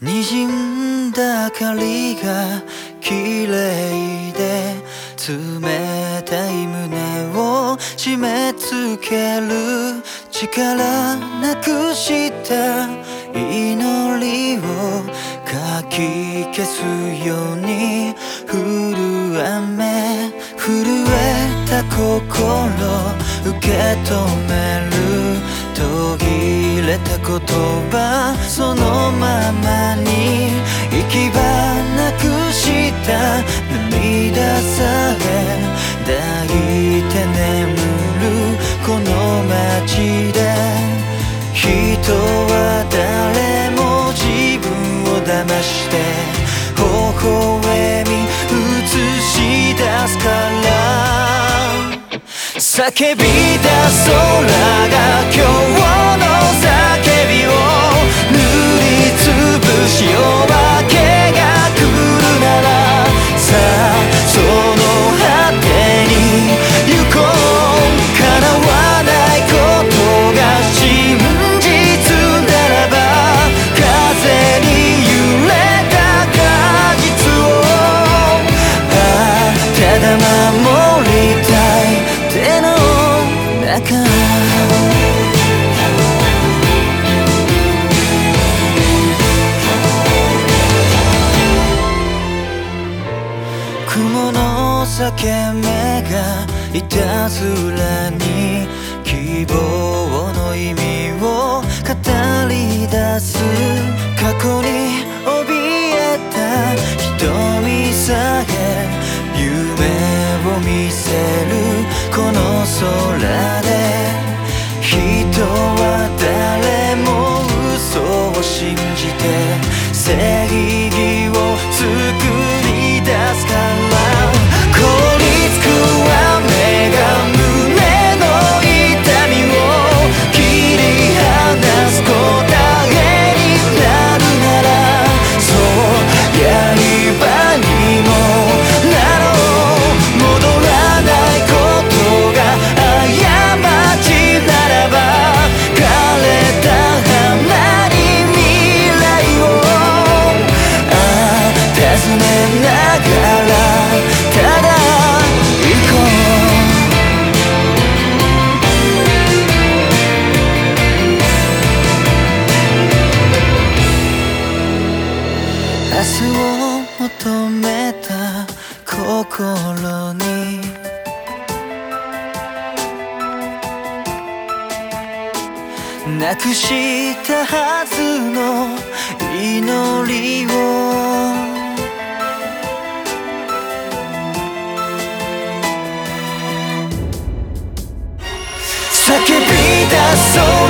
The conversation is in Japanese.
滲んだ明かりが綺麗で冷たい胸を締め付ける力なくした祈りをかき消すように降る雨震えた心受け止める。途切れた言葉そのままに行き場なくした涙さえ抱いて眠るこの街で人は誰も自分を騙して微笑み映し出すか叫び出す空が今日の叫びを塗りつぶし夜明けが来るならさあその果てに行こう叶わないことが真実ならば風に揺れた果実をああただ守りたい手の中雲の裂け目がいたずらに希望の意味を語り出す過去に怯えた瞳さえ夢を見せるこの空信じて正義を明日を求めた心に。なくしたはずの祈りを。叫び出そう